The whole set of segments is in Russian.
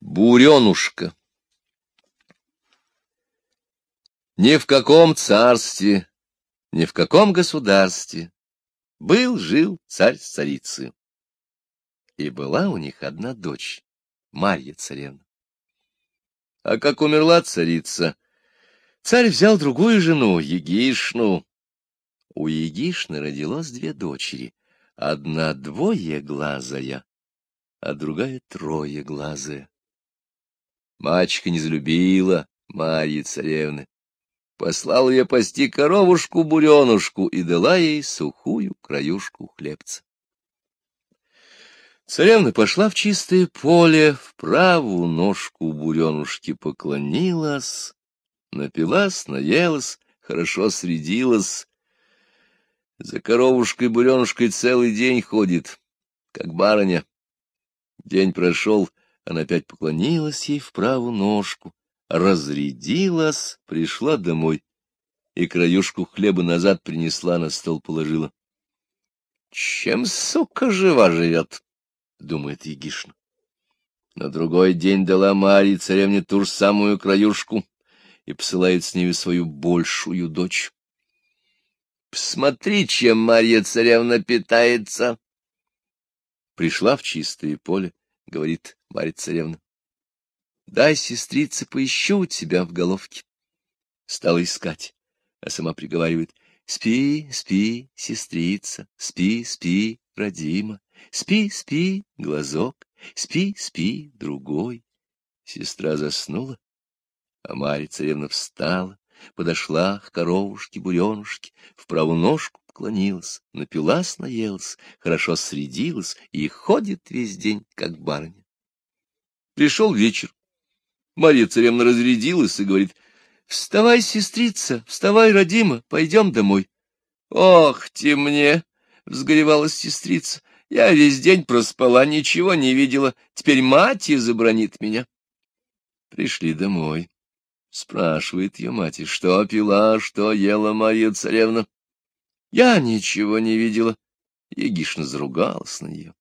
Буренушка Ни в каком царстве, ни в каком государстве был-жил царь с царицей. И была у них одна дочь, Марья царевна. А как умерла царица, царь взял другую жену, Егишну. У Егишны родилось две дочери, одна двоеглазая, а другая троеглазая. Мачка не залюбила Марьи царевны. Послал ее пасти коровушку-буренушку и дала ей сухую краюшку хлебца. Царевна пошла в чистое поле, в правую ножку буренушки поклонилась, напилась, наелась, хорошо средилась. За коровушкой-буренушкой целый день ходит, как барыня. День прошел, она опять поклонилась ей в правую ножку, разрядилась, пришла домой и краюшку хлеба назад принесла, на стол положила. — Чем, сука, жива живет? — думает Егишна. На другой день дала Марье царевне ту же самую краюшку и посылает с нею свою большую дочь. — Посмотри, чем Марья царевна питается! Пришла в чистое поле, говорит Марья царевна. Дай, сестрица, поищу тебя в головке. Стала искать, а сама приговаривает. Спи, спи, сестрица, спи, спи, родима, спи, спи, глазок, спи, спи, другой. Сестра заснула, а Марья царевна встала, подошла к коровушке-буренушке, в правую ножку поклонилась, напилась, наелась, хорошо средилась и ходит весь день, как барыня. Пришел вечер. Марья царевна разрядилась и говорит, — Вставай, сестрица, вставай, родима, пойдем домой. — Ох ты мне! — взгоревалась сестрица. — Я весь день проспала, ничего не видела. Теперь мать изобранит меня. Пришли домой. Спрашивает ее мать, что пила, что ела Марья царевна. Я ничего не видела. Егишна заругалась на нее.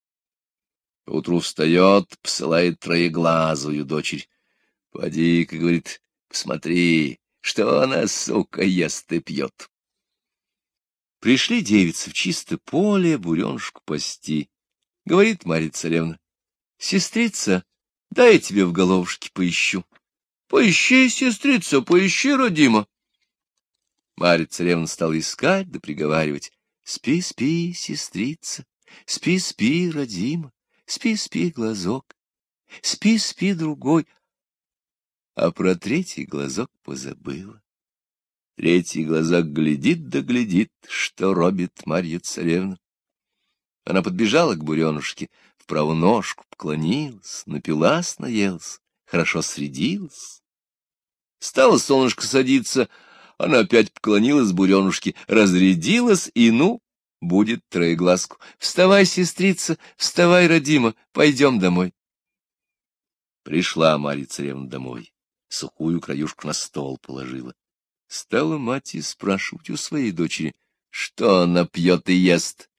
Утру встает, посылает троеглазую дочерь. Поди-ка, говорит, посмотри, что она, сука, ест и пьет. Пришли девицы в чисто поле буренушку пасти. Говорит Марья царевна, сестрица, дай я тебе в головушке поищу. Поищи, сестрица, поищи, родима. Марья царевна стала искать да приговаривать. Спи, спи, сестрица, спи, спи, родима, спи, спи, глазок, спи, спи, другой, а про третий глазок позабыла. Третий глазок глядит да глядит, что робит Марья царевна. Она подбежала к буренушке, в правую ножку поклонилась, напилась, наелась, хорошо средилась. Стало солнышко садиться, она опять поклонилась буренушке, разрядилась и, ну, будет троеглазку. Вставай, сестрица, вставай, родима, пойдем домой. Пришла Марья царевна домой сухую краюшку на стол положила. Стала мать и спрашивать у своей дочери, что она пьет и ест.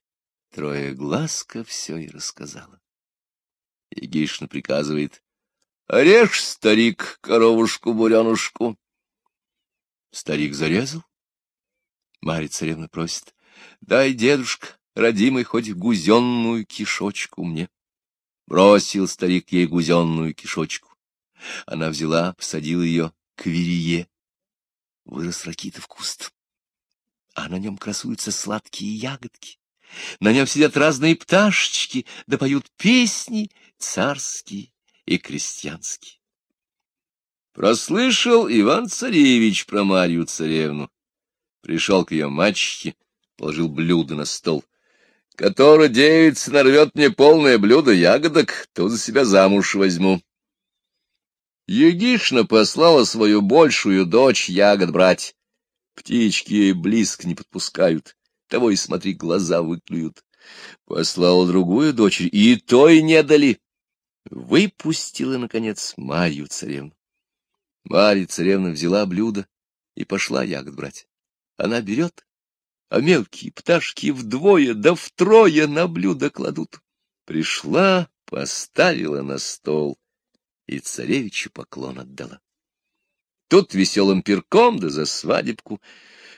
Трое глазка все и рассказала. Егишна приказывает, — Режь, старик, коровушку-буренушку. Старик зарезал. Марья царевна просит, — Дай, дедушка, родимый, хоть гузенную кишочку мне. Бросил старик ей гузенную кишочку. Она взяла, посадила ее к верие. Вырос ракитов куст, а на нем красуются сладкие ягодки. На нем сидят разные пташечки, да поют песни царские и крестьянские. Прослышал Иван-царевич про Марью царевну. Пришел к ее мачехе, положил блюдо на стол. Который девица нарвет мне полное блюдо ягодок, то за себя замуж возьму. Егишна послала свою большую дочь ягод брать. Птички ей близко не подпускают, того и смотри, глаза выклюют. Послала другую дочь, и той не дали. Выпустила, наконец, Марью царевну. Марья царевна взяла блюдо и пошла ягод брать. Она берет, а мелкие пташки вдвое да втрое на блюдо кладут. Пришла, поставила на стол и царевичу поклон отдала. Тут веселым перком да за свадебку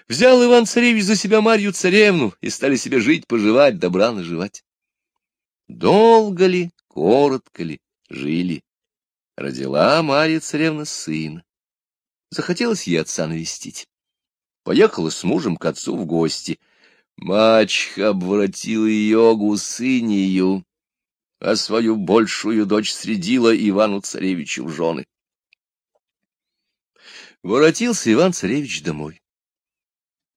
взял Иван-царевич за себя Марью царевну, и стали себе жить-поживать, добра наживать. Долго ли, коротко ли, жили. Родила Марья царевна сына. Захотелось ей отца навестить. Поехала с мужем к отцу в гости. Мачеха обворотила ее гусынью, а свою большую дочь средила Ивану-царевичу в жены. Воротился Иван-царевич домой.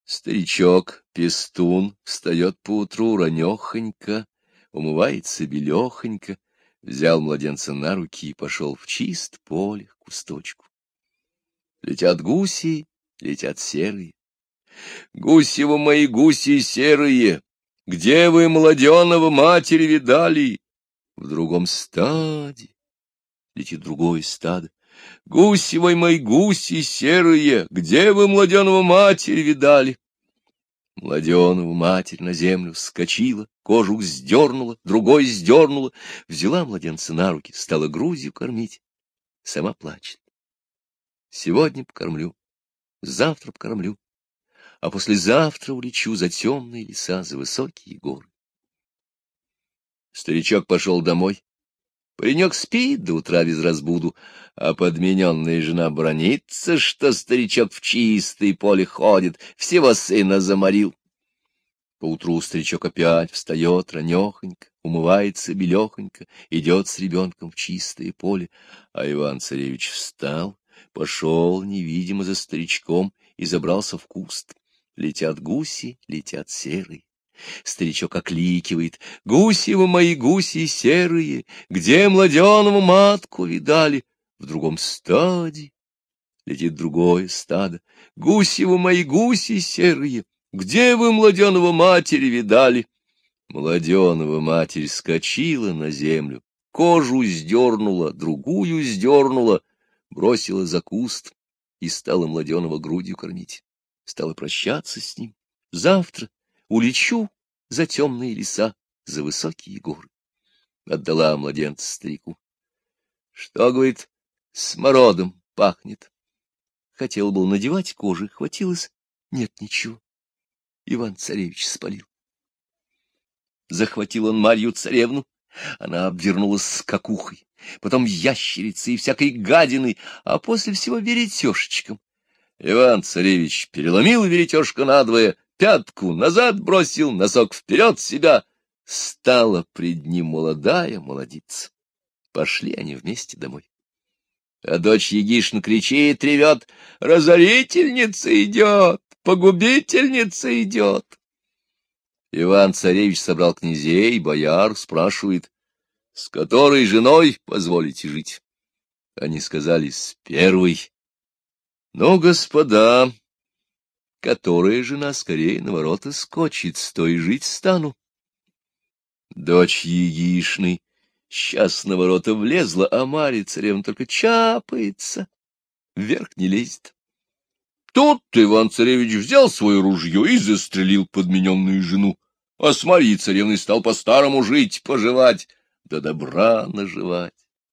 Старичок, пестун, встает поутру ранехонько, умывается белехонько, взял младенца на руки и пошел в чист поле к кусточку. Летят гуси, летят серые. Гусево мои гуси серые, где вы младеного матери видали? В другом стаде летит другое стадо. Гусевой мои гуси серые, где вы младеного матери видали? Младеного матерь на землю скочила, кожу сдернула, другой сдернула, взяла младенца на руки, стала грудью кормить. Сама плачет. Сегодня покормлю, завтра покормлю, а послезавтра улечу за темные леса, за высокие горы. Старичок пошел домой. Паренек спит до утра без разбуду, а подмененная жена бронится, что старичок в чистое поле ходит, всего сына заморил. Поутру старичок опять встает ранехонько, умывается белехонько, идет с ребенком в чистое поле, а Иван-царевич встал, пошел невидимо за старичком и забрался в куст. Летят гуси, летят серые. Старичок окликивает. «Гуси вы мои, гуси серые, где младеного матку видали?» В другом стаде летит другое стадо. «Гуси вы мои, гуси серые, где вы младеного матери видали?» Младеного матерь скочила на землю, кожу сдернула, другую сдернула, бросила за куст и стала младеного грудью кормить. Стала прощаться с ним. Завтра улечу за темные леса, за высокие горы. Отдала младенца старику. Что, говорит, смородом пахнет. Хотел был надевать кожи, хватилось, нет ничего. Иван-царевич спалил. Захватил он Марью царевну, она обвернулась скакухой, потом ящерицей и всякой гадиной, а после всего веретешечком. Иван-царевич переломил веретежку надвое, пятку назад бросил, носок вперед себя. Стала пред ним молодая молодица. Пошли они вместе домой. А дочь Егишна кричит, ревет, «Разорительница идет! Погубительница идет!» Иван-царевич собрал князей, бояр, спрашивает, «С которой женой позволите жить?» Они сказали, «С первой». «Ну, господа, которая жена скорее на ворота скочит, с той жить стану. Дочь Егишны сейчас на ворота влезла, а Марья царевна только чапается, вверх не лезет. Тут Иван-царевич взял свое ружье и застрелил подмененную жену, а с Марьей царевной стал по-старому жить, поживать, да добра наживать.